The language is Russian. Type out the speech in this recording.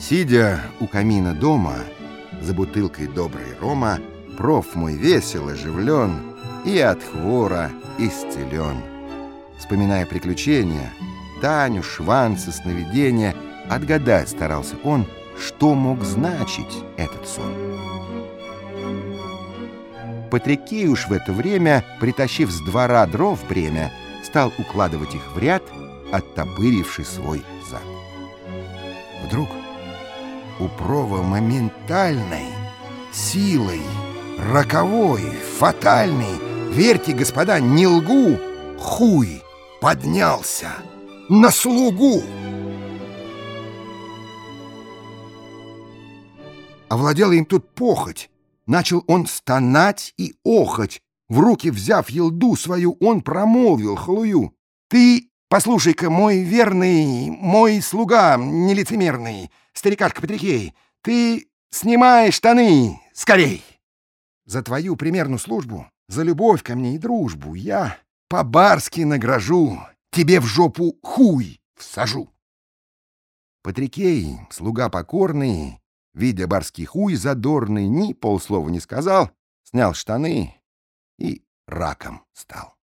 Сидя у камина дома, за бутылкой доброй рома, проф мой весел, оживлен и от хвора исцелен. Вспоминая приключения, Таню, шванцы, сновидения, отгадать старался он, что мог значить этот сон. Патрикей уж в это время, притащив с двора дров бремя, стал укладывать их в ряд, оттопыривший свой зад. Вдруг у Прова моментальной, силой, роковой, фатальной, верьте, господа, не лгу, хуй поднялся на слугу. Овладела им тут похоть. Начал он стонать и охоть. В руки взяв елду свою, он промолвил халую. «Ты, послушай-ка, мой верный, мой слуга нелицемерный, старикашка Патрикей, ты снимай штаны скорей! За твою примерную службу, за любовь ко мне и дружбу я по-барски награжу, тебе в жопу хуй всажу!» Патрикей, слуга покорный, видя барский хуй задорный, ни полслова не сказал, снял штаны и раком стал.